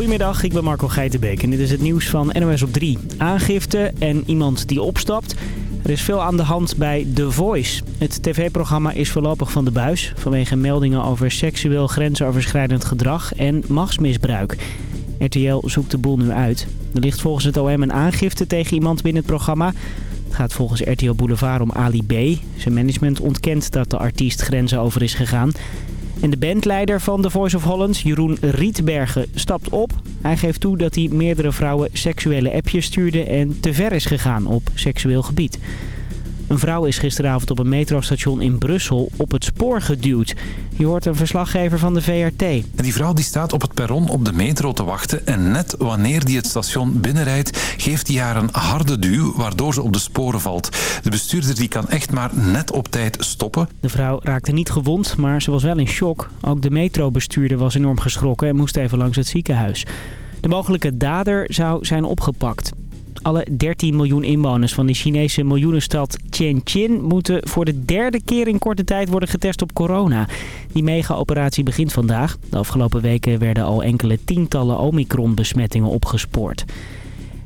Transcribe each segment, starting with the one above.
Goedemiddag, ik ben Marco Geitenbeek en dit is het nieuws van NOS op 3. Aangifte en iemand die opstapt. Er is veel aan de hand bij The Voice. Het tv-programma is voorlopig van de buis... vanwege meldingen over seksueel grensoverschrijdend gedrag en machtsmisbruik. RTL zoekt de boel nu uit. Er ligt volgens het OM een aangifte tegen iemand binnen het programma. Het gaat volgens RTL Boulevard om Ali B. Zijn management ontkent dat de artiest grenzen over is gegaan... En de bandleider van The Voice of Holland, Jeroen Rietbergen, stapt op. Hij geeft toe dat hij meerdere vrouwen seksuele appjes stuurde en te ver is gegaan op seksueel gebied. Een vrouw is gisteravond op een metrostation in Brussel op het spoor geduwd. Je hoort een verslaggever van de VRT. En die vrouw die staat op het perron op de metro te wachten... en net wanneer die het station binnenrijdt... geeft hij haar een harde duw, waardoor ze op de sporen valt. De bestuurder die kan echt maar net op tijd stoppen. De vrouw raakte niet gewond, maar ze was wel in shock. Ook de metrobestuurder was enorm geschrokken en moest even langs het ziekenhuis. De mogelijke dader zou zijn opgepakt. Alle 13 miljoen inwoners van de Chinese miljoenenstad Tianjin moeten voor de derde keer in korte tijd worden getest op corona. Die mega-operatie begint vandaag. De afgelopen weken werden al enkele tientallen Omicron-besmettingen opgespoord.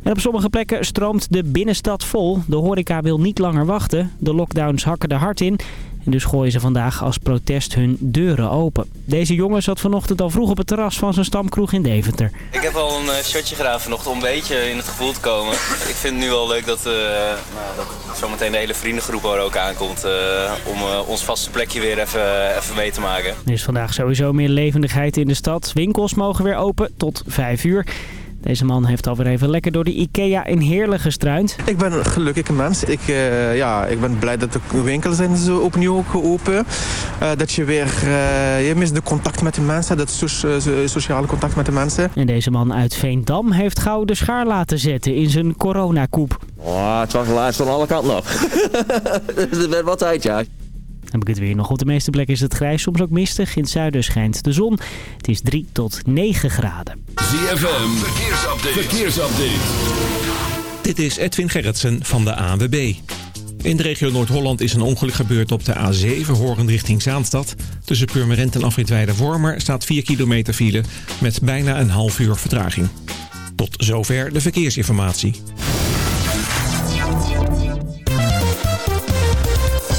En op sommige plekken stroomt de binnenstad vol. De horeca wil niet langer wachten. De lockdowns hakken er hard in. En dus gooien ze vandaag als protest hun deuren open. Deze jongen zat vanochtend al vroeg op het terras van zijn stamkroeg in Deventer. Ik heb al een uh, shotje gedaan vanochtend om een beetje in het gevoel te komen. Ik vind het nu wel leuk dat, uh, nou, dat zometeen de hele vriendengroep er ook aankomt... Uh, om ons vaste plekje weer even, even mee te maken. Er is vandaag sowieso meer levendigheid in de stad. Winkels mogen weer open tot 5 uur. Deze man heeft alweer even lekker door de IKEA in Heerlen gestruind. Ik ben een gelukkige mens. Ik, uh, ja, ik ben blij dat de winkels zijn zo opnieuw open. Uh, dat je weer, uh, je mist de contact met de mensen, dat so sociale contact met de mensen. En deze man uit Veendam heeft gauw de schaar laten zetten in zijn coronakoep. Oh, het was laatst van alle kanten nog. dus het werd wat tijd, ja heb ik het weer nog. Op de meeste plekken is het grijs, soms ook mistig. In het zuiden schijnt de zon. Het is 3 tot 9 graden. ZFM, verkeersupdate. verkeersupdate. Dit is Edwin Gerritsen van de ANWB. In de regio Noord-Holland is een ongeluk gebeurd op de A7 horend richting Zaanstad. Tussen Purmerend en Afritweide Wormer staat 4 kilometer file met bijna een half uur vertraging. Tot zover de verkeersinformatie.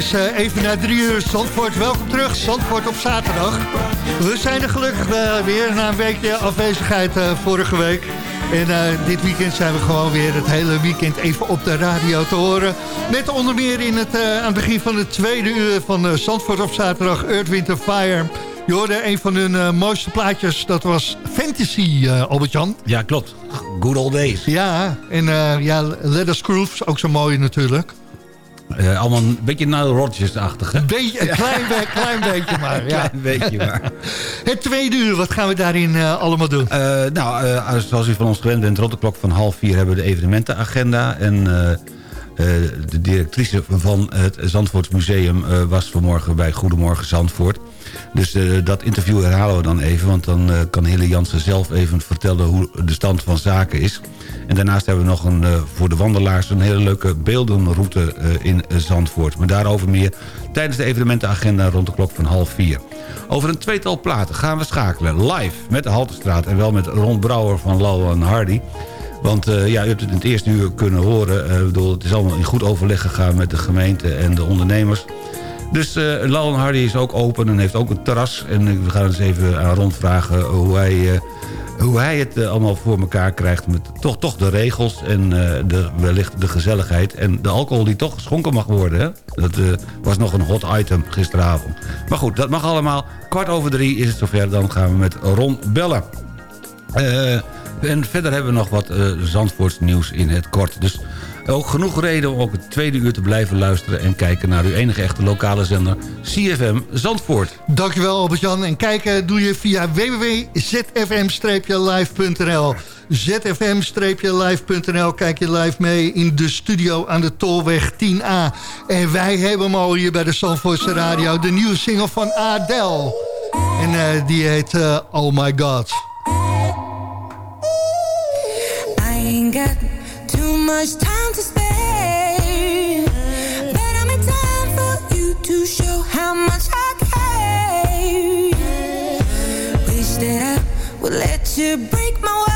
Is uh, even na drie uur. Zandvoort, welkom terug. Zandvoort op zaterdag. We zijn er gelukkig uh, weer na een weekje afwezigheid uh, vorige week. En dit weekend zijn we gewoon weer het hele weekend even op de radio te horen. Met onder meer in het, aan het begin van het tweede uur van Zandvoort op zaterdag... Earth, Winter, Fire... Je hoorde een van hun mooiste plaatjes, dat was Fantasy, Albert-Jan. Ja, klopt. Good old days. Ja, en ja, Let Us Groove, ook zo mooi natuurlijk. Uh, allemaal een beetje Nile Rodgers-achtig. Een, beetje, een klein, be klein beetje maar. Ja. klein beetje maar. Het tweede uur, wat gaan we daarin uh, allemaal doen? Uh, nou, zoals u van ons gewend bent, rond de klok van half vier hebben we de evenementenagenda. En de directrice van het Zandvoortsmuseum was vanmorgen bij Goedemorgen Zandvoort. Dus dat interview herhalen we dan even, want dan kan Hille Jansen zelf even vertellen hoe de stand van zaken is. En daarnaast hebben we nog een, uh, voor de wandelaars een hele leuke beeldenroute uh, in Zandvoort. Maar daarover meer tijdens de evenementenagenda rond de klok van half vier. Over een tweetal platen gaan we schakelen live met de Haltestraat... en wel met Ron Brouwer van Lal en Hardy. Want uh, ja, u hebt het in het eerste uur kunnen horen. bedoel, het is allemaal in goed overleg gegaan met de gemeente en de ondernemers. Dus uh, Hardy is ook open en heeft ook een terras. En we gaan eens even aan Ron vragen hoe hij hoe hij het uh, allemaal voor elkaar krijgt... met toch, toch de regels en uh, de, wellicht de gezelligheid... en de alcohol die toch geschonken mag worden. Dat uh, was nog een hot item gisteravond. Maar goed, dat mag allemaal. Kwart over drie is het zover. Dan gaan we met Ron bellen. en verder hebben we nog wat Zandvoorts nieuws in het kort. Dus ook genoeg reden om ook het tweede uur te blijven luisteren... en kijken naar uw enige echte lokale zender CFM Zandvoort. Dankjewel Albert-Jan. En kijken doe je via www.zfm-live.nl zfm-live.nl Kijk je live mee in de studio aan de Tolweg 10A. En wij hebben hem al hier bij de Zandvoortse Radio... de nieuwe single van Adele. En uh, die heet uh, Oh My God. I ain't got too much time to spare. But I'm in time for you to show how much I care. Wish that I would let you break my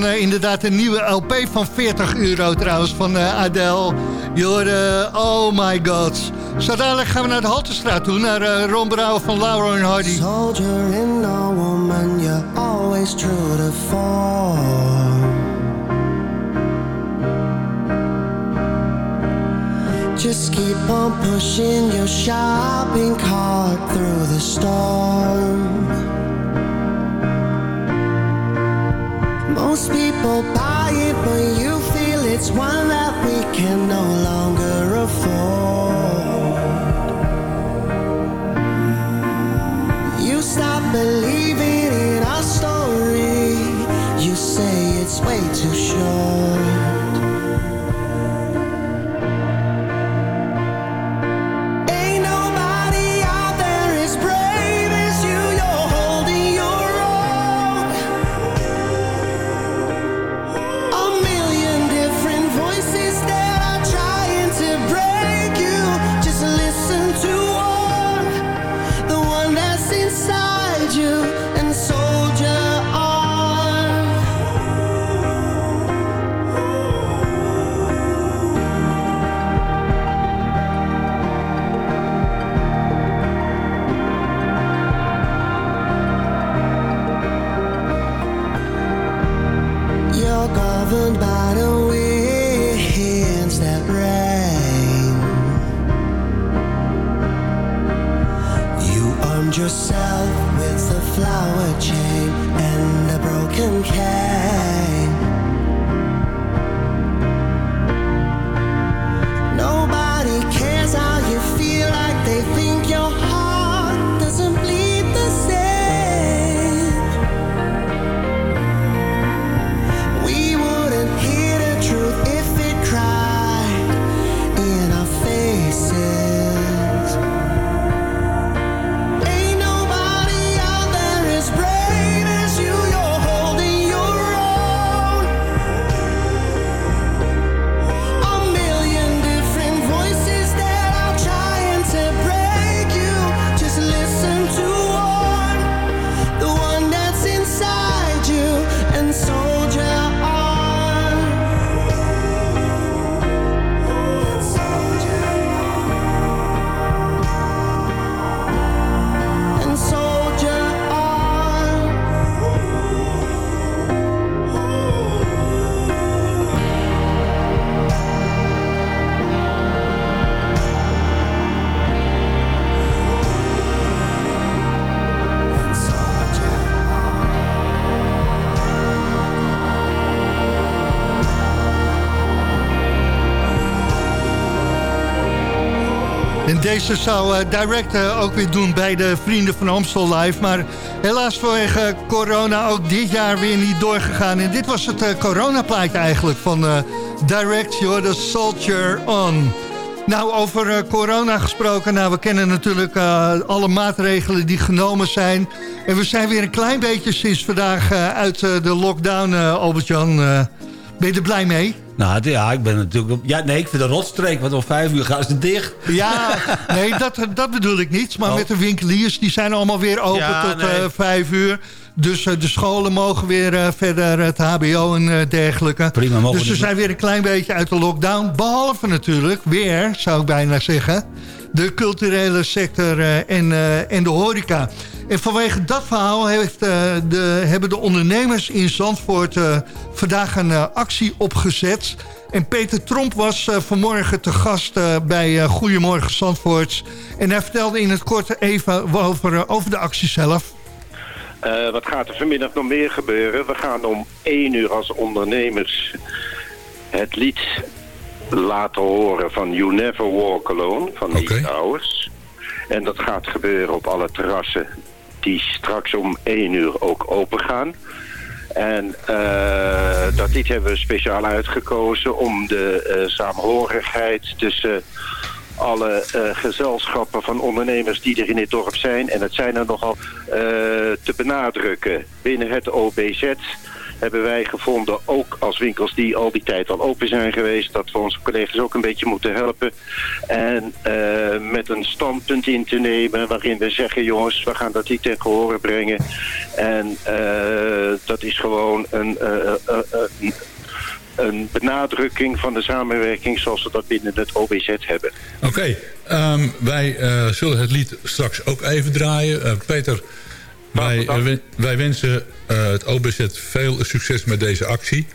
van uh, inderdaad een nieuwe LP van 40 euro trouwens van uh, Adele. Je hoorde Oh My God. Zo dadelijk gaan we naar de Haltestraat toe, naar uh, Ron Brouwer van Laura en Hardy. Soldier in a woman, you're always true to form. Just keep on pushing your shopping cart through the storm. Most people buy it, but you feel it's one that we can no longer afford. You stop believing in our story. You say it's way too short. Deze zou eh, Direct eh, ook weer doen bij de Vrienden van Amstel Live. Maar helaas vanwege corona ook dit jaar weer niet doorgegaan. En dit was het coronaplaatje eigenlijk van Direct, joh, de Soldier On. Nou, over corona gesproken. Nou, we kennen natuurlijk alle maatregelen die genomen zijn. En we zijn weer een klein beetje sinds vandaag uit de lockdown, Albert-Jan. Ben je er blij mee? Nou, ja, ik ben natuurlijk... Ja, nee, ik vind een rotstreek, want om vijf uur gaan ze dicht. Ja, nee, dat, dat bedoel ik niet. Maar Oh. met de winkeliers, die zijn allemaal weer open Ja, tot nee. eh, vijf uur. Dus eh, de scholen mogen weer eh, verder, het hbo en dergelijke. Prima, mogen dus we dus- zijn weer een klein beetje uit de lockdown. Behalve natuurlijk, weer, zou ik bijna zeggen... de culturele sector en, en de horeca. En vanwege dat verhaal heeft, de, hebben de ondernemers in Zandvoort... vandaag een actie opgezet... En Peter Tromp was eh, vanmorgen te gast eh, bij eh, Goedemorgen Zandvoort. En hij vertelde in het kort even over, over de actie zelf. Wat gaat er vanmiddag nog meer gebeuren? We gaan om één uur als ondernemers het lied laten horen van You Never Walk Alone van. Nick Towers. En dat gaat gebeuren op alle terrassen die straks om één uur ook open gaan. En eh, dat lied hebben we speciaal uitgekozen om de eh, saamhorigheid tussen alle eh, gezelschappen van ondernemers die er in dit dorp zijn, en het zijn er nogal, te benadrukken. Binnen het OBZ hebben wij gevonden, ook als winkels die al die tijd al open zijn geweest, dat we onze collega's ook een beetje moeten helpen. En eh, met een standpunt in te nemen waarin we zeggen, jongens, we gaan dat niet ten gehore brengen. En eh, dat is gewoon een... eh, eh, een benadrukking van de samenwerking zoals we dat binnen het OBZ hebben. Oké, ehm, wij zullen het lied straks ook even draaien. Peter, wij, eh, wij wensen eh, het OBZ veel succes met deze actie.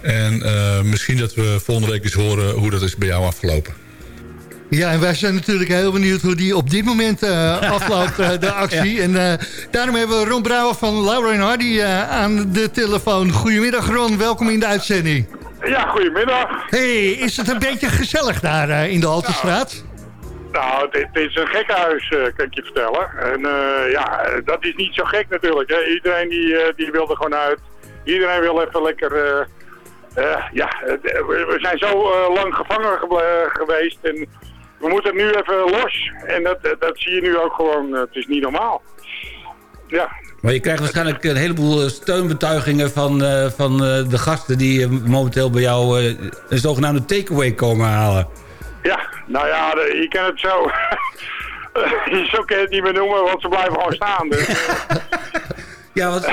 En eh, misschien dat we volgende week eens horen hoe dat is bij jou afgelopen. Ja, en wij zijn natuurlijk heel benieuwd hoe die op dit moment eh, afloopt, de actie. En eh, daarom hebben we Ron Brouwer van Laura en Hardy eh, aan de telefoon. Goedemiddag Ron, welkom in de uitzending. Ja, goedemiddag. hey, is het een beetje gezellig daar eh, in de Haltestraat? Nou, dit, is een gekkenhuis, eh, kan ik je vertellen. En eh, ja, eh, dat is niet zo gek natuurlijk. Hè. Iedereen die, die wil er gewoon uit. Iedereen wil even lekker... ja, we zijn zo lang gevangen geweest en we moeten nu even los. En dat, dat- zie je nu ook gewoon. het is niet normaal. Ja, Maar je krijgt waarschijnlijk een heleboel steunbetuigingen van, van de gasten... die momenteel bij jou een zogenaamde takeaway komen halen. Ja nou ja, je kan het zo... zo kan je het niet meer noemen, want ze blijven gewoon staan. Dus. Ja, wat...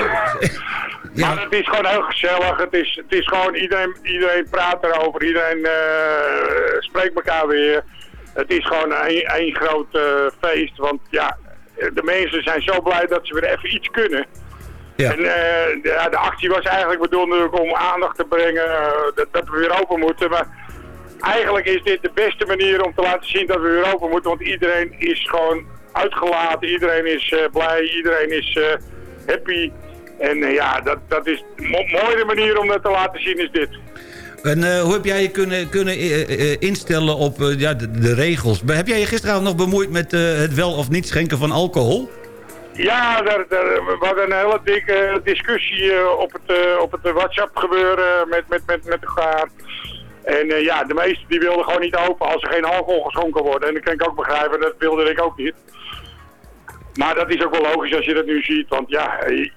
Maar het is gewoon heel gezellig. Het is, het is gewoon iedereen, iedereen praat erover. Iedereen eh, spreekt elkaar weer. Het is gewoon één één groot eh, feest. Want ja, de mensen zijn zo blij dat ze weer even iets kunnen. Ja. En eh, de, ja, de actie was eigenlijk bedoeld natuurlijk om aandacht te brengen eh, dat, dat we weer open moeten. Maar eigenlijk is dit de beste manier om te laten zien dat we weer open moeten. Want iedereen is gewoon uitgelaten. Iedereen is eh, blij. Iedereen is eh, happy. En eh, ja, dat, dat is een mo- mooie manier om dat te laten zien is dit. En hoe heb jij je kunnen, kunnen instellen op ja, de, de regels? Heb jij je gisteravond nog bemoeid met het wel of niet schenken van alcohol? Ja, daar, daar, we hadden een hele dikke discussie op het, op het WhatsApp gebeuren met, met, met, met elkaar. En eh, ja, de meesten die wilden gewoon niet open als er geen alcohol geschonken wordt. En dat kan ik ook begrijpen, dat wilde ik ook niet. Maar dat is ook wel logisch als je dat nu ziet. Want ja, eh,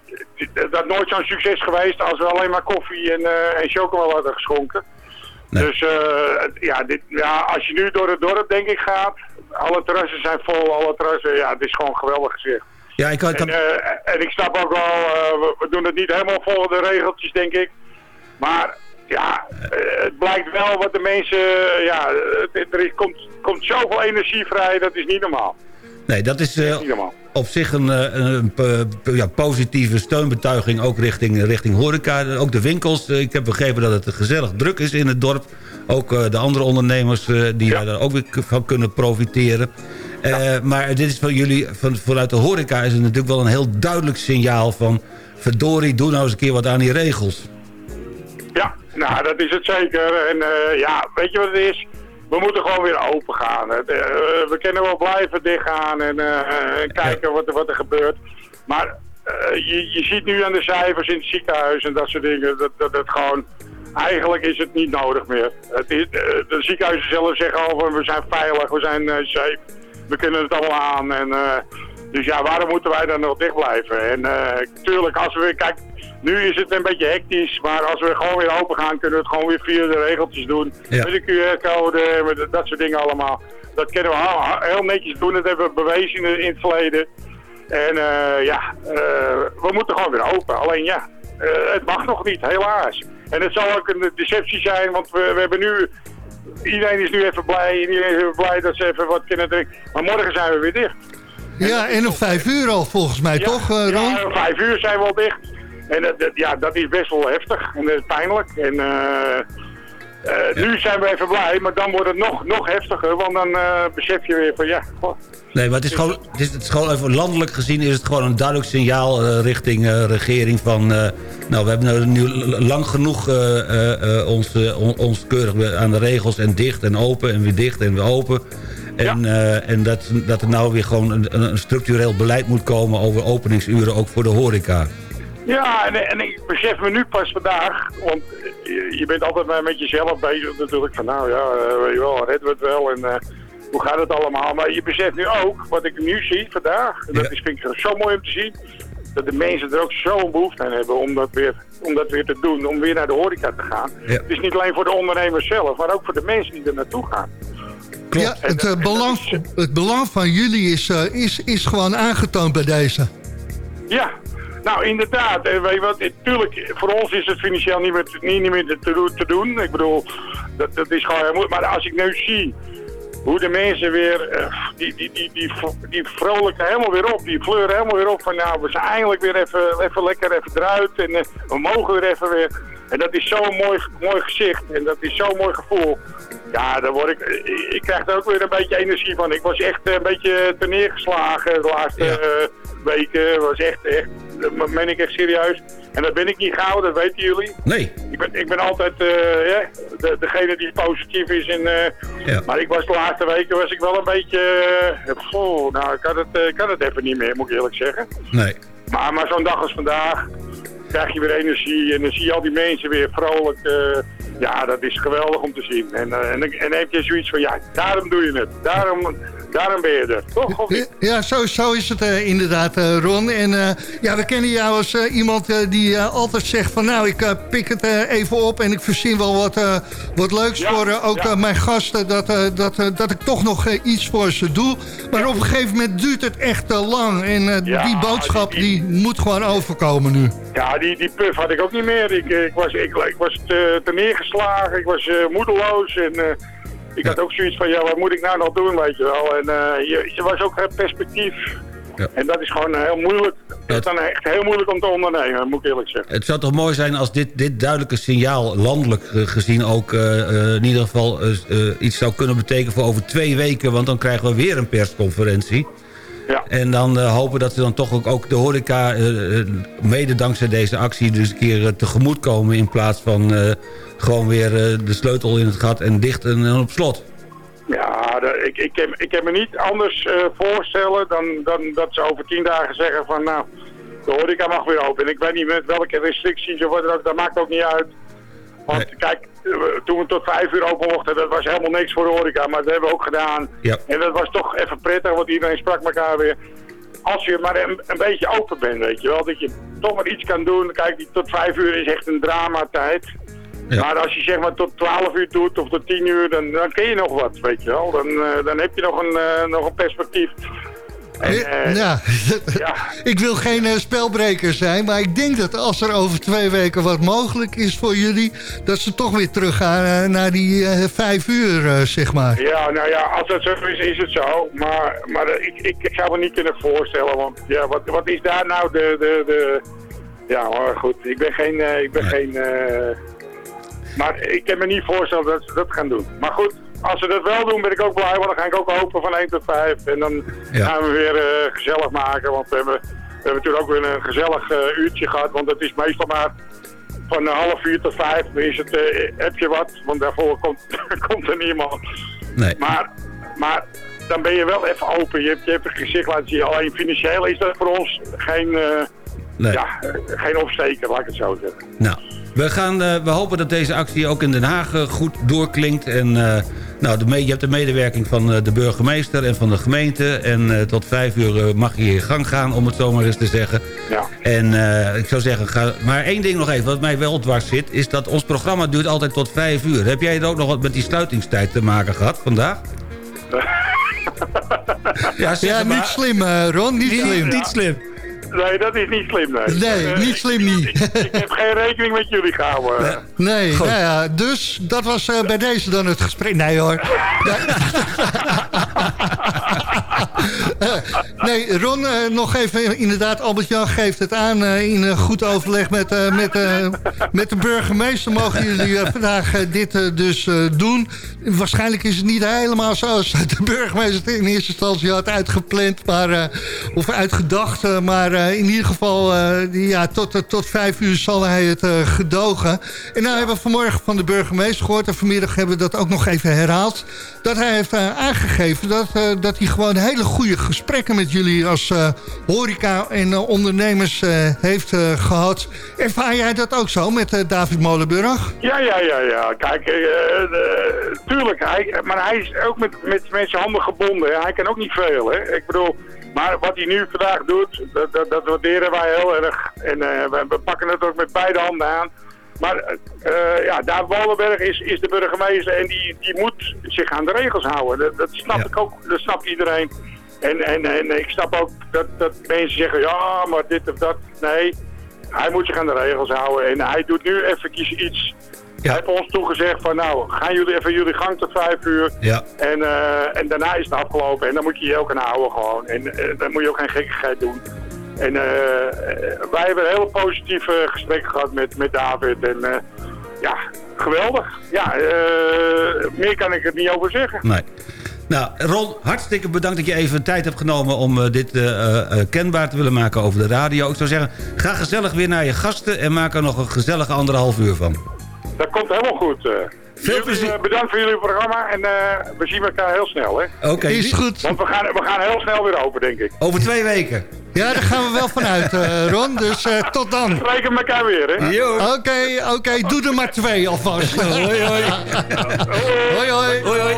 dat is nooit zo'n succes geweest als we alleen maar koffie en, eh en chocola hadden geschonken. Dus eh, ja, dit, ja, als je nu door het dorp denk ik gaat, alle terrassen zijn vol, alle terrassen, ja, het is gewoon geweldig gezicht. Ja, ik had... En, eh, en ik snap ook wel, eh, we, we doen het niet helemaal volgens de regeltjes, denk ik. Maar ja, eh, het blijkt wel wat de mensen, eh, ja, er komt, komt zoveel energie vrij, dat is niet normaal. Nee, dat is Niet normaal. op zich een, een, ja, positieve steunbetuiging ook richting, richting horeca. Ook de winkels. Ik heb begrepen dat het gezellig druk is in het dorp. Ook de andere ondernemers die daar ook weer van kunnen profiteren. Maar dit is van jullie, van, vanuit de horeca is het natuurlijk wel een heel duidelijk signaal van... verdorie, doe nou eens een keer wat aan die regels. Nou dat is het zeker. En eh, ja, weet je wat het is? We moeten gewoon weer open gaan. Eh, we kunnen wel blijven dichtgaan en eh, en kijken wat, er- wat er gebeurt. Maar je, je ziet nu aan de cijfers in het ziekenhuis en dat soort dingen, dat, dat het gewoon... Eigenlijk is het niet nodig meer. Het is, de ziekenhuizen zelf zeggen al van we zijn veilig, we zijn safe, we kunnen het allemaal aan. En, dus ja, waarom moeten wij dan nog dicht blijven? En eh tuurlijk, als we weer, kijk, nu is het een beetje hectisch, maar als we gewoon weer open gaan, kunnen we het gewoon weer via de regeltjes doen. Ja. Met de QR-code, met dat soort dingen allemaal. Dat kunnen we heel- netjes doen, dat hebben we bewezen in, het verleden. En eh, ja, eh, we moeten gewoon weer open. Alleen ja, eh, het mag nog niet, helaas. En het zal ook een deceptie zijn, want we, we hebben nu... Iedereen is nu even blij, iedereen is even blij dat ze even wat kunnen drinken. Maar morgen zijn we weer dicht. Ja, en om vijf uur al volgens mij, toch Ron? Ja, om vijf uur zijn we al dicht. En dat, dat- ja, dat is best wel heftig en dat is pijnlijk. En eh, eh, nu zijn we even blij, maar dan wordt het nog, nog heftiger. Want dan eh, besef je weer van ja, goh, Nee, maar het is gewoon, het is, het is gewoon even landelijk gezien is het gewoon een duidelijk signaal eh, richting eh, regering van... eh, nou, we hebben nu nu lang genoeg eh, eh, eh, ons, eh, on- ons keurig aan de regels en dicht en open en weer dicht en weer open. En, eh, en dat, dat er nou weer gewoon een, een structureel beleid moet komen over openingsuren ook voor de horeca. Ja, en, en ik besef me nu pas vandaag, want je, je bent altijd maar met jezelf bezig natuurlijk. Van nou ja, eh, weet je wel, redden we het wel en eh, hoe gaat het allemaal. Maar je beseft nu ook, wat ik nu zie vandaag, en dat is, vind ik zo mooi om te zien. dat de mensen er ook zo'n behoefte aan hebben om dat, weer, om dat weer te doen, om weer naar de horeca te gaan. Ja. Het is niet alleen voor de ondernemers zelf, maar ook voor de mensen die er naartoe gaan. Ja, het, eh, belang, het belang van jullie is, eh, is, is gewoon aangetoond bij deze. Ja, nou inderdaad. En weet je wat, tuurlijk, voor ons is het financieel niet meer, niet, niet meer te, doen- te doen. Ik bedoel, dat, dat is gewoon heel moeilijk. Maar als ik nu zie hoe de mensen weer, eh, die, die, die, die, die vrolijken helemaal weer op. Die fleuren helemaal weer op van nou, we zijn eindelijk weer even, even lekker even eruit. En eh, we mogen weer even weer. En dat is zo'n mooi, mooi gezicht. En dat is zo'n mooi gevoel. Ja, daar word ik, ik, krijg er ook weer een beetje energie van. Ik was echt eh, een beetje neergeslagen de laatste eh, weken. was echt, echt, dat meen ik echt serieus. En dat ben ik niet gauw, dat weten jullie. Nee. Ik ben, ik ben altijd eh, de, degene die positief is. En, eh, Ja. Maar ik was de laatste weken was ik wel een beetje... goh, nou, ik kan het, kan het even niet meer, moet ik eerlijk zeggen. Nee. Maar, maar zo'n dag als vandaag krijg je weer energie en dan zie je al die mensen weer vrolijk. Ja, dat is geweldig om te zien. En, eh, en, en heb je zoiets van, ja, daarom doe je het. Daarom, daarom ben je er. Toch? Ja, zo, zo is het eh, inderdaad, eh, Ron. En ja, we kennen jou als iemand die altijd zegt van... nou, ik pik het even op en ik verzin wel wat, wat leuks voor ook mijn gasten... Dat, dat, dat ik toch nog iets voor ze doe. Maar op een gegeven moment duurt het echt te lang. En die boodschap die, moet gewoon overkomen nu. Ja, die, die puff had ik ook niet meer. Ik, ik, was, ik, ik was te, te ik was eh, moedeloos en eh, ik had ook zoiets van, ja, wat moet ik nou nog doen, weet je wel. En eh, je, was ook geen perspectief. Ja. En dat is gewoon heel moeilijk. Het is dan echt heel moeilijk om te ondernemen, moet ik eerlijk zeggen. Het zou toch mooi zijn als dit, dit duidelijke signaal landelijk gezien ook in ieder geval iets zou kunnen betekenen voor over twee weken. Want dan krijgen we weer een persconferentie. Ja. En dan hopen dat ze dan toch ook, ook de horeca, mede dankzij deze actie, dus een keer tegemoet komen. In plaats van gewoon weer eh, de sleutel in het gat en dicht en, op slot. Ja, ik, ik, kan, ik kan me niet anders eh, voorstellen dan, dan dat ze over tien dagen zeggen van nou, de horeca mag weer open. En ik weet niet met welke restricties of wat dan ook, dat maakt ook niet uit. Want kijk, toen we tot vijf uur open mochten, dat was helemaal niks voor de horeca, maar dat hebben we ook gedaan. Ja. En dat was toch even prettig, want iedereen sprak elkaar weer. Als je maar een, een beetje open bent, weet je wel, dat je toch maar iets kan doen. Kijk, die tot vijf uur is echt een dramatijd. Maar als je zeg maar tot 12 uur doet of tot 10 uur, dan, dan kun je nog wat, weet je wel. Dan, eh, dan heb je nog een, eh, nog een perspectief. En, eh, ja, ik wil geen spelbreker zijn, maar ik denk dat als er over twee weken wat mogelijk is voor jullie, dat ze toch weer teruggaan eh, naar die vijf uur, zeg maar. Ja, nou ja, als dat zo is, is het zo. Maar, maar ik, ik, ik zou me niet kunnen voorstellen, want ja, wat, wat is daar nou de... de, de ja, maar goed, ik ben geen... ik ben geen maar ik kan me niet voorstellen dat ze dat gaan doen. Maar goed, als ze dat wel doen, ben ik ook blij, want dan ga ik ook open van 1 tot 5. En dan gaan we weer eh, gezellig maken, want we hebben, we hebben natuurlijk ook weer een gezellig eh, uurtje gehad. Want het is meestal maar van een half uur tot vijf, dan is het, eh, heb je wat, want daarvoor komt, komt er niemand. Nee. Maar, maar dan ben je wel even open, je hebt je hebt een gezicht laten zien. Alleen financieel is dat voor ons geen, Nee. ja, geen opsteker, laat ik het zo zeggen. Nou, we, gaan, eh, we hopen dat deze actie ook in Den Haag eh, goed doorklinkt. En eh, nou, de je hebt de medewerking van eh, de burgemeester en van de gemeente. En eh, tot vijf uur mag je je gang gaan, om het zo maar eens te zeggen. Ja. En eh, ik zou zeggen, ga, maar één ding nog even, wat mij wel dwars zit... is dat ons programma duurt altijd tot vijf uur. Heb jij er ook nog wat met die sluitingstijd te maken gehad vandaag? ja, niet slim, Ron, niet slim. Niet slim. Nee, dat is niet slim, nee. Nee, Eh, niet slim niet. ik heb geen rekening met jullie gehouden. Nee, nou ja, dus dat was eh, bij deze dan het gesprek. Nee hoor. nee, Ron, eh, nog even, inderdaad, Albert-Jan geeft het aan eh, in een goed overleg met, eh, met, eh, met de burgemeester. Mogen jullie eh, vandaag eh, dit eh, dus eh, doen. Waarschijnlijk is het niet helemaal zoals de burgemeester in eerste instantie had uitgepland, maar, eh, of uitgedacht. eh, maar eh, in ieder geval, eh, ja, tot, eh, tot vijf uur zal hij het eh, gedogen. En nou hebben we vanmorgen van de burgemeester gehoord... en vanmiddag hebben we dat ook nog even herhaald... dat hij heeft eh, aangegeven dat, eh, dat hij gewoon hele goede gesprekken... met jullie als eh, horeca en eh, ondernemers eh, heeft eh, gehad. Ervaar jij dat ook zo met David Molenburg? Ja, ja, ja, ja. Kijk, tuurlijk. Hij, maar hij is ook met, met, met zijn handen gebonden. hè. Hij kan ook niet veel, hè. Ik bedoel, Maar wat hij nu vandaag doet, dat, dat, dat waarderen wij heel erg. En we, we pakken het ook met beide handen aan. Maar eh, ja, daar Wallenberg is, is de burgemeester en die, die moet zich aan de regels houden. Dat, dat snap ik ook, dat snapt iedereen. En, en, en ik snap ook dat, dat mensen zeggen, ja, maar dit of dat. Nee, hij moet zich aan de regels houden. En hij doet nu eventjes iets. Hij heeft ons toegezegd van, nou, gaan jullie even jullie gang tot vijf uur. Ja. En, eh, en daarna is het afgelopen. En dan moet je je ook aan houden gewoon. En eh, dan moet je ook geen gekkigheid doen. En eh, wij hebben een hele positieve gesprekken gehad met, met David. En ja, geweldig. Ja, meer kan ik er niet over zeggen. Nee. Nou, Ron, hartstikke bedankt dat je even tijd hebt genomen... om eh, dit eh, eh, kenbaar te willen maken over de radio. Ik zou zeggen, ga gezellig weer naar je gasten... en maak er nog een gezellige anderhalf uur van. Dat komt helemaal goed. Veel Jullie, plezier. bedankt voor jullie programma en eh, we zien elkaar heel snel, hè? Oké. Is goed. Want we gaan, we gaan heel snel weer open, denk ik. Over twee weken. Ja, daar gaan we wel vanuit, eh, Ron. Dus eh, tot dan. Spreken elkaar weer, hè? Oké, oké. Doe er maar twee alvast. hoi, hoi. hoi, hoi. Hoi, hoi.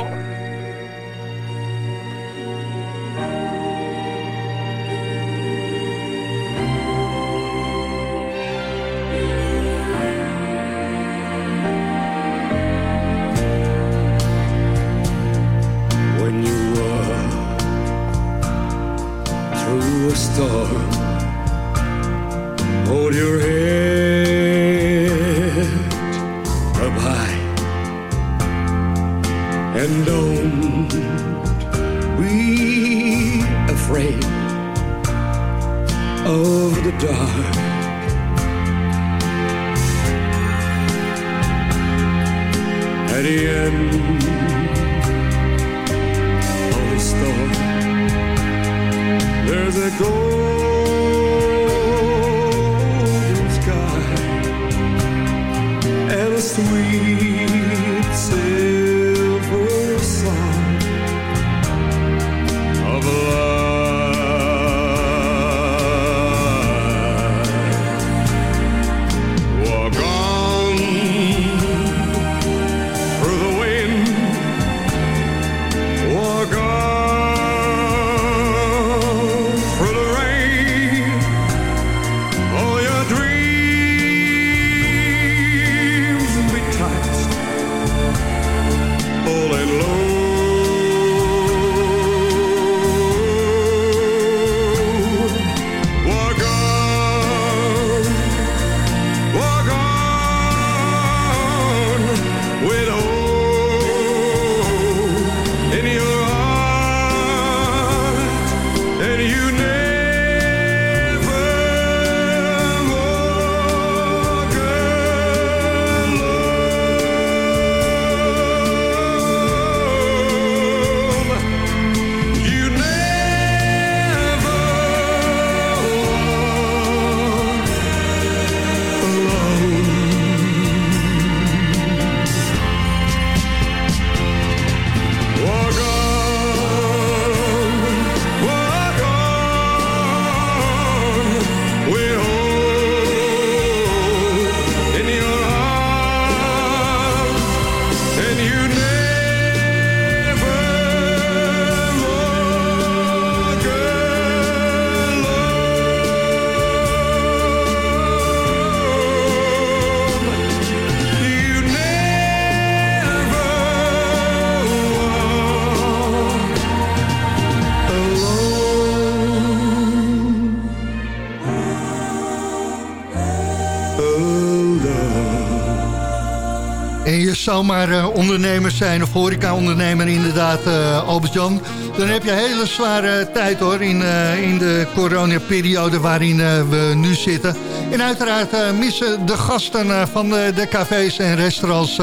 En je zou maar eh, ondernemer zijn of horeca-ondernemer inderdaad, eh Albert-Jan. Dan heb je een hele zware tijd hoor in, eh, in de coronaperiode waarin we nu zitten. En uiteraard missen de gasten van de, de cafés en restaurants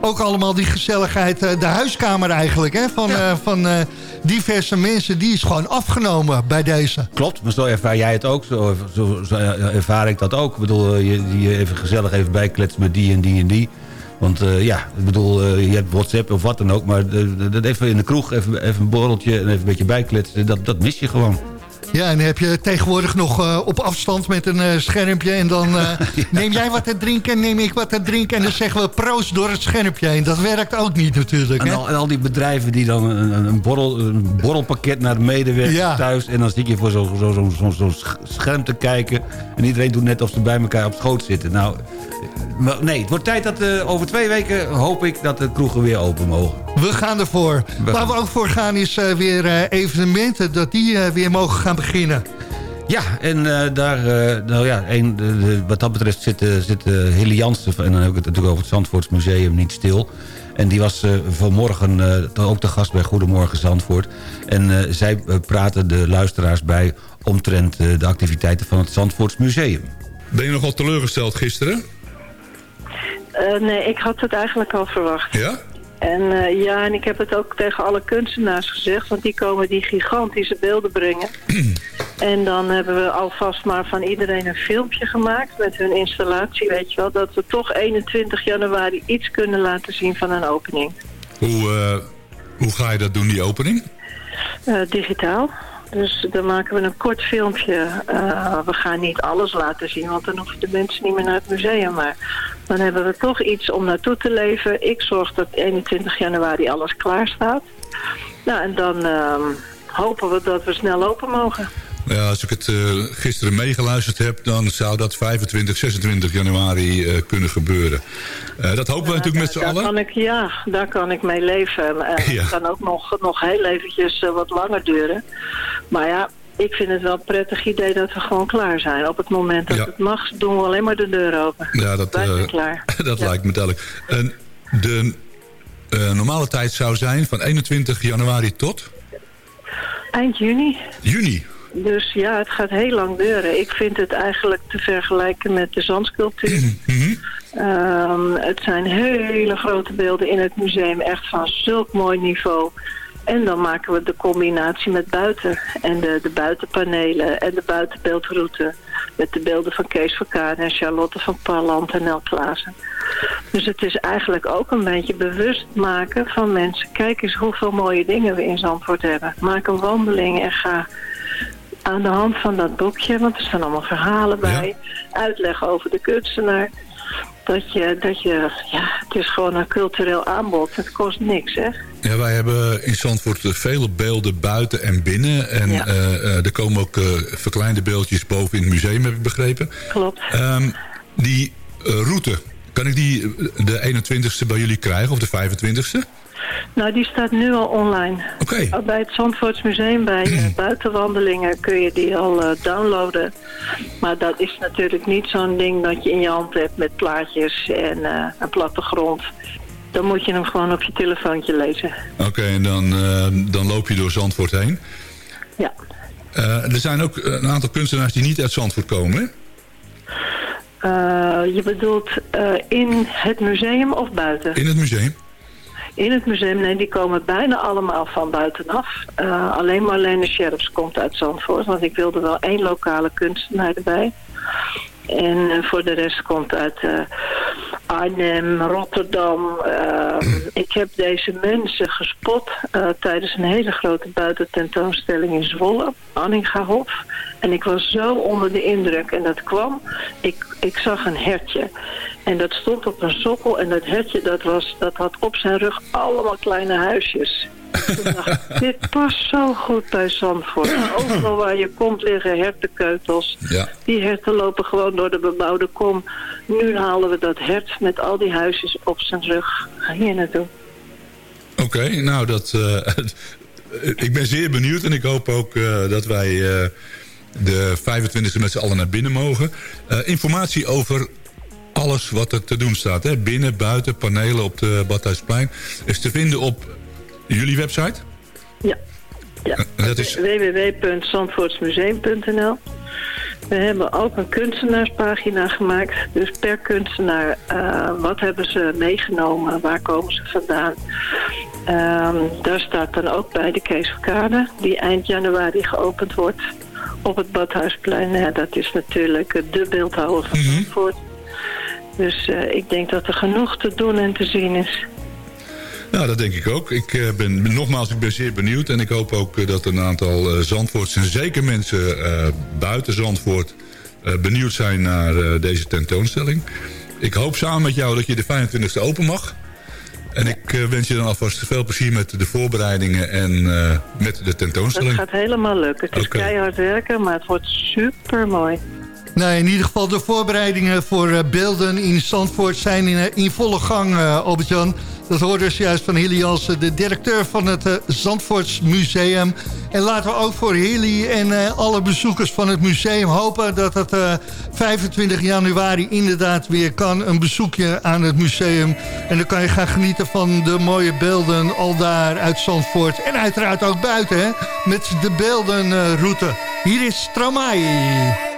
ook allemaal die gezelligheid. de huiskamer eigenlijk hè, van, van diverse mensen, die is gewoon afgenomen bij deze. Klopt, maar zo ervaar jij het ook. Zo, zo, zo ervaar ik dat ook. Ik bedoel, je, je even gezellig even bijkletsen met die en die en die. Want eh, ja, ik bedoel, eh, je hebt WhatsApp of wat dan ook. Maar dat even in de kroeg, even, even een borreltje en even een beetje bijkletsen. Dat, dat mis je gewoon. Ja, en heb je tegenwoordig nog eh, op afstand met een schermpje... en dan neem jij wat te drinken, neem ik wat te drinken... en dan zeggen we proost door het schermpje heen. Dat werkt ook niet natuurlijk. En Hè? al, en al die bedrijven die dan een, borrel, een borrelpakket naar de medewerker Ja. thuis... en dan zit je voor zo'n zo, zo, zo, zo scherm te kijken... en iedereen doet net of ze bij elkaar op schoot zitten. Nou, nee, het wordt tijd dat eh, over twee weken hoop ik dat de kroegen weer open mogen. We gaan ervoor. We Waar we ook voor gaan is eh, weer eh, evenementen... dat die weer mogen gaan beginnen. Ja, en eh, daar, eh, nou ja, een, de, de- wat dat betreft zit, eh, zit Hilly Jansen... en dan heb ik het natuurlijk over het Zandvoorts Museum niet stil... En die was eh, vanmorgen eh, ook de gast bij Goedemorgen Zandvoort. En eh, zij praten de luisteraars bij omtrent de activiteiten van het Zandvoorts Museum. Ben je nogal teleurgesteld gisteren? Eh, nee, ik had het eigenlijk al verwacht. Ja? En eh, ja, en ik heb het ook tegen alle kunstenaars gezegd, want die komen die gigantische beelden brengen. en dan hebben we alvast maar van iedereen een filmpje gemaakt met hun installatie, weet je wel, dat we toch 21 januari iets kunnen laten zien van een opening. Hoe, eh, hoe ga je dat doen, die opening? Digitaal. Dus dan maken we een kort filmpje. Eh, we gaan niet alles laten zien, want dan hoeven de mensen niet meer naar het museum. Maar dan hebben we toch iets om naartoe te leven. Ik zorg dat 21 januari alles klaar staat. Nou, en dan ehm, hopen we dat we snel open mogen. Ja, als ik het eh, gisteren meegeluisterd heb... dan zou dat 25, 26 januari eh, kunnen gebeuren. Eh, dat hopen we natuurlijk met z'n allen. kan ik, ja, daar kan ik mee leven. Ja. Het kan ook nog, nog heel eventjes wat langer duren. Maar ja, ik vind het wel een prettig idee dat we gewoon klaar zijn. Op het moment dat Ja. het mag, doen we alleen maar de deur open. Ja, dat, klaar. dat Ja. lijkt me duidelijk. En de normale tijd zou zijn van 21 januari tot Eind juni. juni. Dus ja, het gaat heel lang duren. Ik vind het eigenlijk te vergelijken met de zandsculptuur. Ehm, het zijn hele grote beelden in het museum, echt van zulk mooi niveau. En dan maken we de combinatie met buiten. En de, de buitenpanelen en de buitenbeeldroute. Met de beelden van Kees van Kaan en Charlotte van Palland en Klaassen. Dus het is eigenlijk ook een beetje bewust maken van mensen. Kijk eens hoeveel mooie dingen we in Zandvoort hebben. Maak een wandeling en ga aan de hand van dat boekje, want er staan allemaal verhalen bij, uitleg over de kunstenaar. Dat je, dat je, ja, het is gewoon een cultureel aanbod. Het kost niks, hè? Ja, wij hebben in Zandvoort eh, vele beelden buiten en binnen. En Ja. eh, eh, er komen ook verkleinde beeldjes boven in het museum, heb ik begrepen. Klopt. Ehm, die route, kan ik die de 21ste bij jullie krijgen of de 25ste? Nou, die staat nu al online. Oké. Bij het Zandvoorts Museum, bij eh, buitenwandelingen, kun je die al eh, downloaden. Maar dat is natuurlijk niet zo'n ding dat je in je hand hebt met plaatjes en eh, een plattegrond. Dan moet je hem gewoon op je telefoontje lezen. Oké, en dan, dan loop je door Zandvoort heen. Ja. Er zijn ook een aantal kunstenaars die niet uit Zandvoort komen, hè? Je bedoelt in het museum of buiten? In het museum. In het museum, nee, die komen bijna allemaal van buitenaf. Eh, alleen Marlene Scherps komt uit Zandvoort, want ik wilde wel één lokale kunstenaar erbij. En eh, voor de rest komt uit eh, Arnhem, Rotterdam. Ik heb deze mensen gespot tijdens een hele grote buitententoonstelling in Zwolle, Anningahof. En ik was zo onder de indruk en dat kwam. Ik, ik zag een hertje. En dat stond op een sokkel en dat hertje dat was, dat had op zijn rug allemaal kleine huisjes. Toen dacht dit past zo goed bij Zandvoort. Overal waar je komt liggen hertenkeutels. Ja. Die herten lopen gewoon door de bebouwde kom. Nu halen we dat hert met al die huisjes op zijn rug hier naartoe. Oké, nou dat... eh, ik ben zeer benieuwd en ik hoop ook eh, dat wij eh, de 25e met z'n allen naar binnen mogen. Informatie over alles wat er te doen staat. Hè? Binnen, buiten, panelen op de Badhuisplein. Is te vinden op jullie website? Ja. ja. En dat is... www.zandvoortsmuseum.nl We hebben ook een kunstenaarspagina gemaakt. Dus per kunstenaar, eh, wat hebben ze meegenomen? Waar komen ze vandaan? Ehm, daar staat dan ook bij de Kees Verkade, die eind januari geopend wordt op het Badhuisplein. Ja, dat is natuurlijk eh, de beeldhouwer van Zandvoort. Dus eh, ik denk dat er genoeg te doen en te zien is. Nou, dat denk ik ook. Ik eh, ben, nogmaals, ik ben zeer benieuwd. En ik hoop ook eh, dat een aantal Zandvoorts en zeker mensen buiten Zandvoort... benieuwd zijn naar deze tentoonstelling. Ik hoop samen met jou dat je de 25e open mag. En ik wens je dan alvast veel plezier met de voorbereidingen en met de tentoonstelling. gaat helemaal lukken. Het is keihard werken, maar het wordt super mooi. Nee, in ieder geval de voorbereidingen voor eh, beelden in Zandvoort zijn in, eh, volle gang, eh Albert-Jan. Dat hoorde dus juist van Hilly Jansen, de directeur van het eh, Zandvoorts Museum. En laten we ook voor Hilly en alle bezoekers van het museum hopen... dat het eh, 25 januari inderdaad weer kan, een bezoekje aan het museum. En dan kan je gaan genieten van de mooie beelden al daar uit Zandvoort. En uiteraard ook buiten, hè, met de beeldenroute. Hier is Stromae.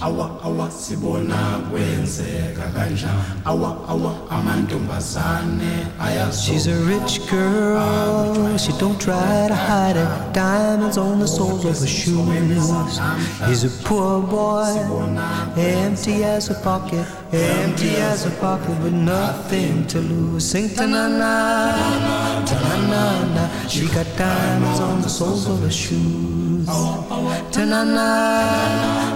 Awa awa sibona kwenzeka kanjani awa awa amantombazane She's a rich girl, she don't try to hide it. Diamonds on the soles of her shoes. He's a poor boy, empty as a pocket, empty as a pocket with nothing to lose. Sing ta na na, ta na na na. She got diamonds on the soles of her shoes. Ta na na,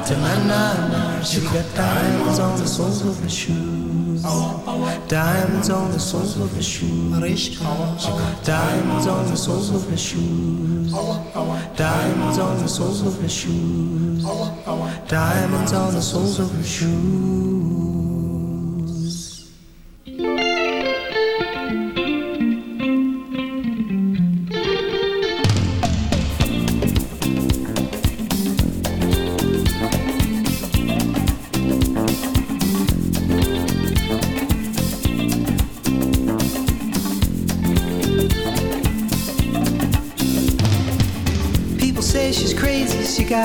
ta na na na. She got diamonds on the soles of her shoes. Diamonds on the soles of her shoes. Diamonds on the soles of her shoes. Diamonds on the soles of her shoes. Diamonds on the soles of her shoes.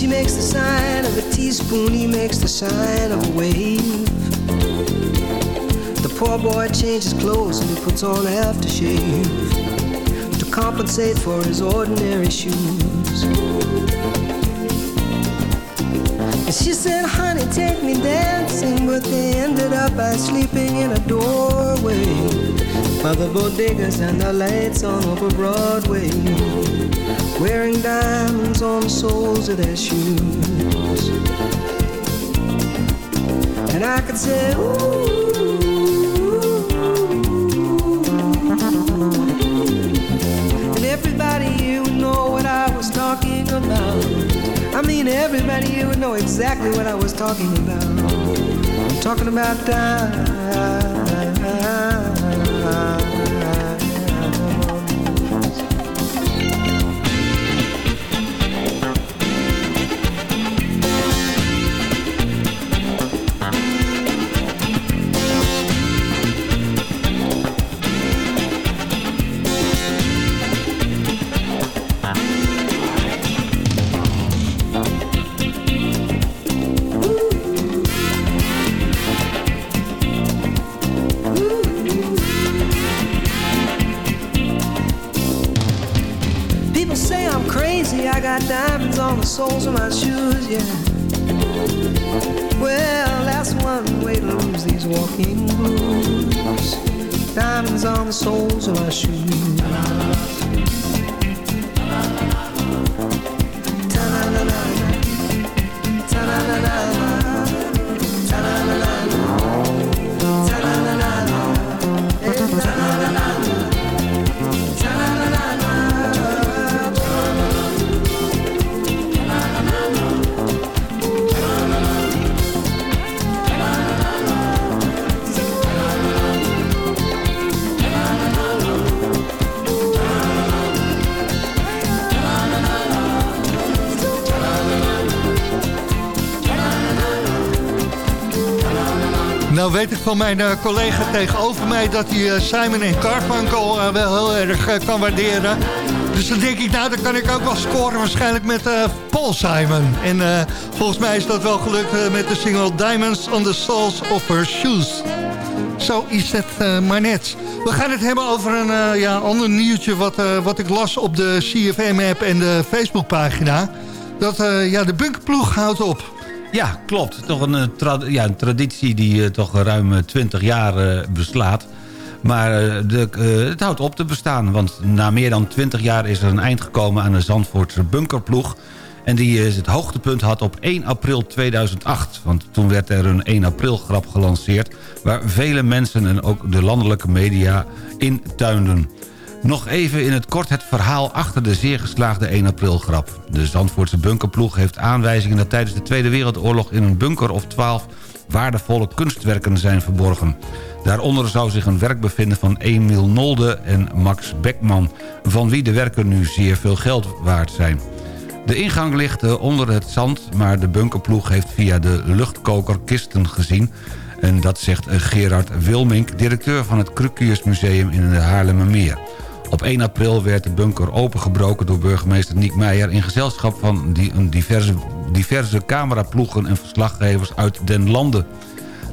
She makes the sign of a teaspoon, he makes the sign of a wave. The poor boy changes clothes and he puts on aftershave to compensate for his ordinary shoes. And she said, honey, take me dancing, but they ended up by sleeping in a doorway by the bodegas and the lights on over Broadway wearing diamonds on the soles of their shoes. And I could say, ooh. And everybody would know what I was talking about. I mean, everybody here would know exactly what I was talking about. I'm talking about diamonds. Nou weet ik van mijn eh, collega tegenover mij dat hij eh, Simon en Garfunkel eh, wel heel erg kan waarderen. Dus dan denk ik, nou dan kan ik ook wel scoren waarschijnlijk met Paul Simon. En volgens mij is dat wel gelukt met de single Diamonds on the Soles of Her Shoes. Zo is het maar net. We gaan het hebben over een ja, ander nieuwtje wat, wat ik las op de CFM-app en de Facebookpagina. Dat ja, de bunkerploeg houdt op. Ja, klopt. Toch een, eh, ja, een traditie die eh, toch ruim eh, 20 jaar eh, beslaat. Maar de, het houdt op te bestaan. Want na meer dan 20 jaar is er een eind gekomen aan de Zandvoortse bunkerploeg. En die het hoogtepunt had op 1 april 2008. Want toen werd er een 1 april grap gelanceerd... waar vele mensen en ook de landelijke media in tuinden. Nog even in het kort het verhaal achter de zeer geslaagde 1 april grap. De Zandvoortse bunkerploeg heeft aanwijzingen dat tijdens de Tweede Wereldoorlog... in een bunker of 12 waardevolle kunstwerken zijn verborgen. Daaronder zou zich een werk bevinden van Emiel Nolde en Max Beckman... van wie de werken nu zeer veel geld waard zijn. De ingang ligt eh, onder het zand, maar de bunkerploeg heeft via de luchtkoker kisten gezien... En dat zegt eh, Gerard Wilmink, directeur van het Krukius Museum in de Haarlemmermeer. Op 1 april werd de bunker opengebroken door burgemeester Niek Meijer... in gezelschap van diverse, diverse cameraploegen en verslaggevers uit den landen.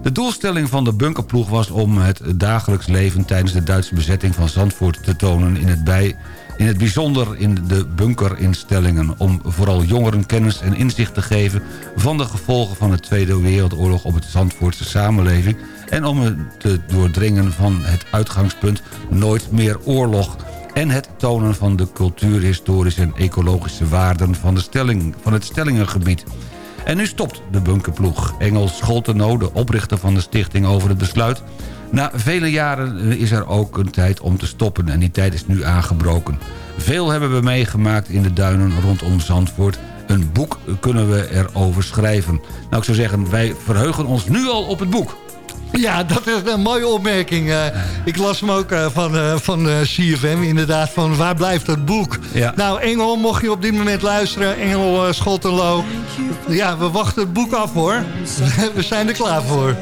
De doelstelling van de bunkerploeg was om het dagelijks leven... tijdens de Duitse bezetting van Zandvoort te tonen... in het, bij, in het bijzonder in de bunkerinstellingen... om vooral jongeren kennis en inzicht te geven... van de gevolgen van de Tweede Wereldoorlog op het Zandvoortse samenleving... en om het te doordringen van het uitgangspunt Nooit meer oorlog en het tonen van de cultuurhistorische en ecologische waarden van, de stelling, van het Stellingengebied. En nu stopt de bunkerploeg. Engel Scholteno, de oprichter van de stichting over het besluit... na vele jaren is er ook een tijd om te stoppen en die tijd is nu aangebroken. Veel hebben we meegemaakt in de duinen rondom Zandvoort... Een boek kunnen we erover schrijven. Nou, ik zou zeggen, wij verheugen ons nu al op het boek. Ja, dat is een mooie opmerking. Eh, ik las hem ook eh, van, eh, van CFM, inderdaad, van waar blijft het boek? Ja. Nou, Engel, mocht je op dit moment luisteren, Engel Scholtenlo. Ja, we wachten het boek af hoor. we zijn er klaar voor. I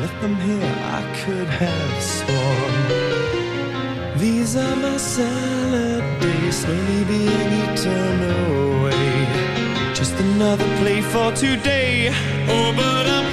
left them here, I could have sworn. These are my salad days, slowly being eaten away. Just another play for today. Oh, but I'm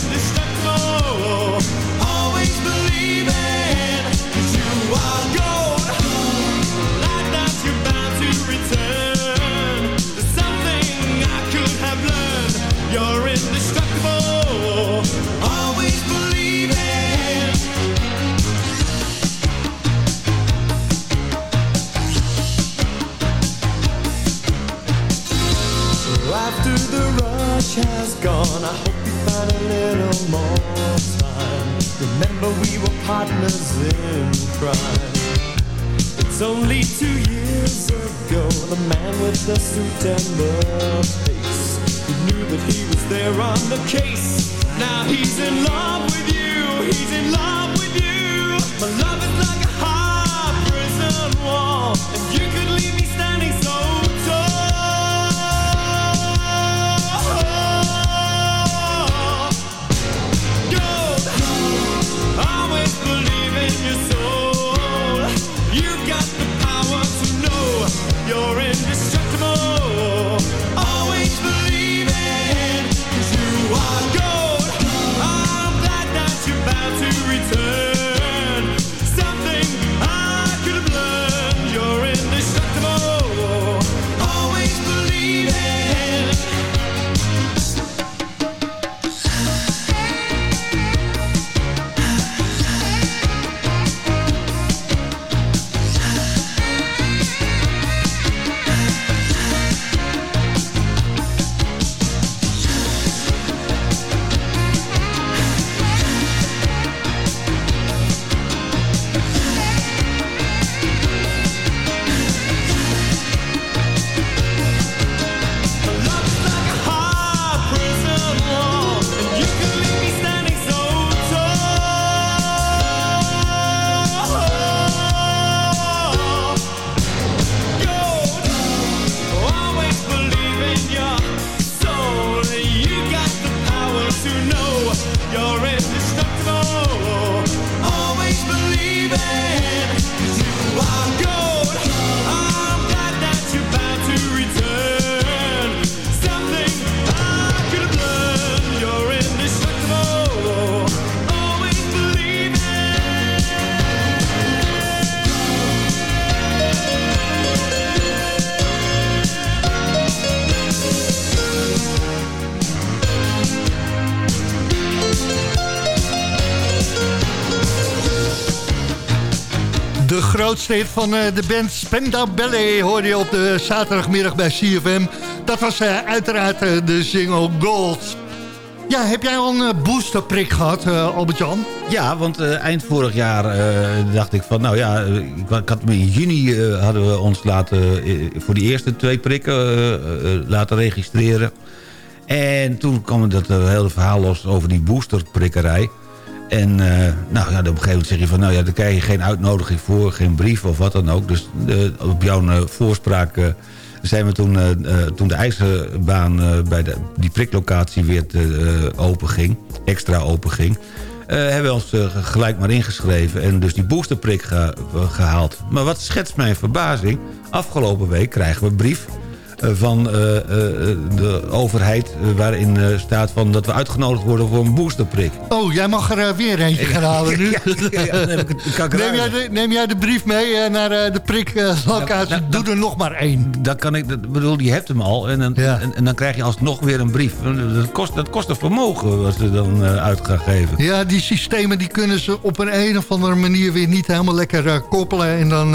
case. Van eh, de band Spenda Ballet hoorde je op de zaterdagmiddag bij CFM. Dat was eh, uiteraard eh, de single Gold. Ja, heb jij al een boosterprik gehad, eh, Albert-Jan? Ja, want eind vorig jaar dacht ik van... nou ja, ik, ik had in juni hadden we ons laten... voor die eerste twee prikken laten registreren. En toen kwam dat hele verhaal los over die boosterprikkerij. En eh, nou, ja, op een gegeven moment zeg je van... nou ja, daar krijg je geen uitnodiging voor, geen brief of wat dan ook. Dus eh, op jouw eh, voorspraak... zijn we toen, toen de ijzerbaan bij de, die priklocatie weer open ging, extra open ging... hebben we ons gelijk maar ingeschreven en dus die boosterprik ge- gehaald. Maar wat schetst mijn verbazing? Afgelopen week krijgen we een brief van eh, eh, de overheid... eh, waarin staat van dat we uitgenodigd worden voor een boosterprik. Oh, jij mag er weer eentje gaan halen nu. Ja, ja, neem, jij de, neem jij de brief mee naar de priklocatie? Doe er nog maar één. Dan kan ik, dat bedoel, je hebt hem al en dan, en, en dan krijg je alsnog weer een brief. Dat kost, dat kost een vermogen wat ze dan uit gaan geven. Ja, die systemen die kunnen ze op een, een of andere manier weer niet helemaal lekker koppelen. En dan,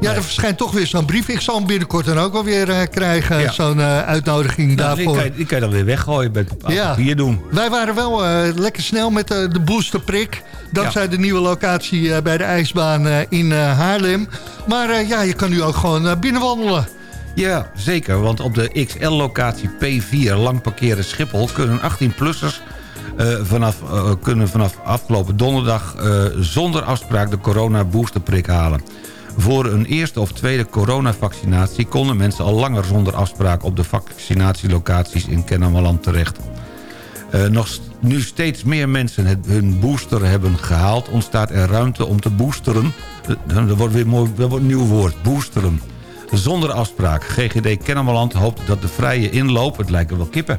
ja, er verschijnt toch weer zo'n brief. Ik zal hem binnenkort dan ook wel weer eh, krijgen, Ja. zo'n eh, uitnodiging Nou, die, daarvoor. kan die kan je dan weer weggooien met Ja. papier doen. Wij waren wel eh, lekker snel met eh, de boosterprik. Dankzij de nieuwe locatie bij de ijsbaan in Haarlem. Maar ja, je kan nu ook gewoon binnenwandelen. Ja, zeker. Want op de XL-locatie P4 lang parkeren Schiphol... kunnen 18-plussers vanaf, kunnen vanaf afgelopen donderdag... zonder afspraak de corona-boosterprik halen. Voor een eerste of tweede coronavaccinatie... konden mensen al langer zonder afspraak... op de vaccinatielocaties in Kennemerland terecht. Eh, nog nu steeds meer mensen hun booster hebben gehaald... ontstaat er ruimte om te boosteren. Eh, dat wordt weer mooi, dat wordt een nieuw woord, boosteren. Zonder afspraak. GGD Kennemerland hoopt dat de vrije inloop, het lijken wel kippen...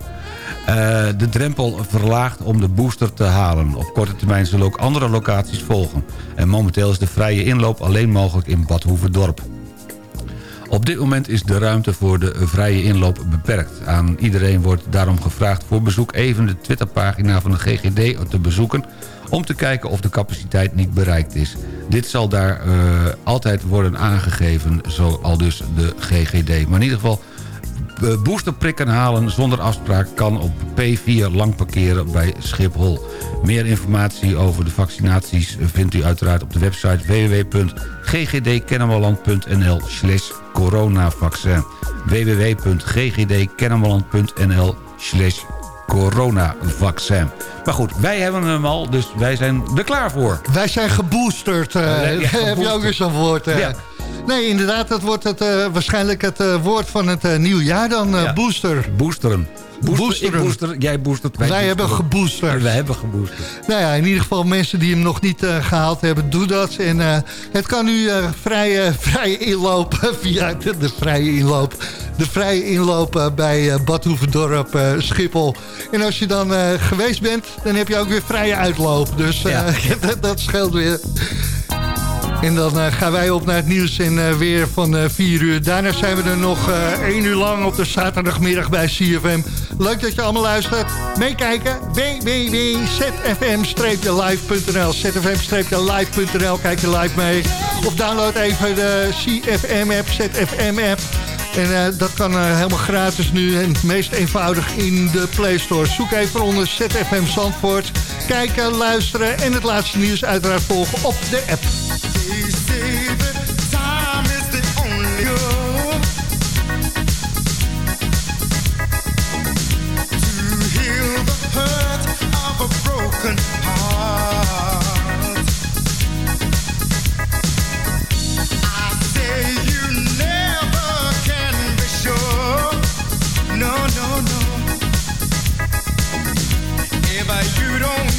eh, de drempel verlaagt om de booster te halen. Op korte termijn zullen ook andere locaties volgen. En momenteel is de vrije inloop alleen mogelijk in Bad Hoeverdorp. Op dit moment is de ruimte voor de vrije inloop beperkt. Aan iedereen wordt daarom gevraagd voor bezoek even de Twitterpagina van de GGD te bezoeken... om te kijken of de capaciteit niet bereikt is. Dit zal daar eh, altijd worden aangegeven, zo al dus de GGD. Maar in ieder geval eh, boosterprikken halen zonder afspraak kan op P4 lang parkeren bij Schiphol. Meer informatie over de vaccinaties vindt u uiteraard op de website www.ggdkennemerland.nl slash coronavaccin www.ggdkennemerland.nl slash coronavaccin. Maar goed, wij hebben hem al, dus wij zijn er klaar voor. Wij zijn geboosterd. Ja, ja, heb je ook weer zo'n woord? eh. Ja. Nee, inderdaad, dat wordt het, eh, waarschijnlijk het eh, woord van het eh, nieuwjaar dan, Ja. booster. Boosteren. Booster, Boosteren. Ik booster, jij boostert, wij, Wij hebben geboosterd. Wij hebben geboosterd. Nou ja, in ieder geval mensen die hem nog niet eh, gehaald hebben, doe dat. En het kan nu vrije, inloop via de, de vrije inloop. De vrije inloop bij eh, Bad Hoeverdorp, eh, Schiphol. En als je dan geweest bent, dan heb je ook weer vrije uitloop. Dus dat, dat scheelt weer. En dan eh, gaan wij op naar het nieuws en eh, weer van eh 4 uur. Daarna zijn we er nog eh 1 uur lang op de zaterdagmiddag bij CFM. Leuk dat je allemaal luistert. Meekijken. www.zfm-live.nl zfm-live.nl Kijk je live mee. Of download even de CFM-app, ZFM-app. En eh, dat kan eh, helemaal gratis nu en het meest eenvoudig in de Play Store. Zoek even onder ZFM Zandvoort. Kijken, luisteren en het laatste nieuws uiteraard volgen op de app. wrong.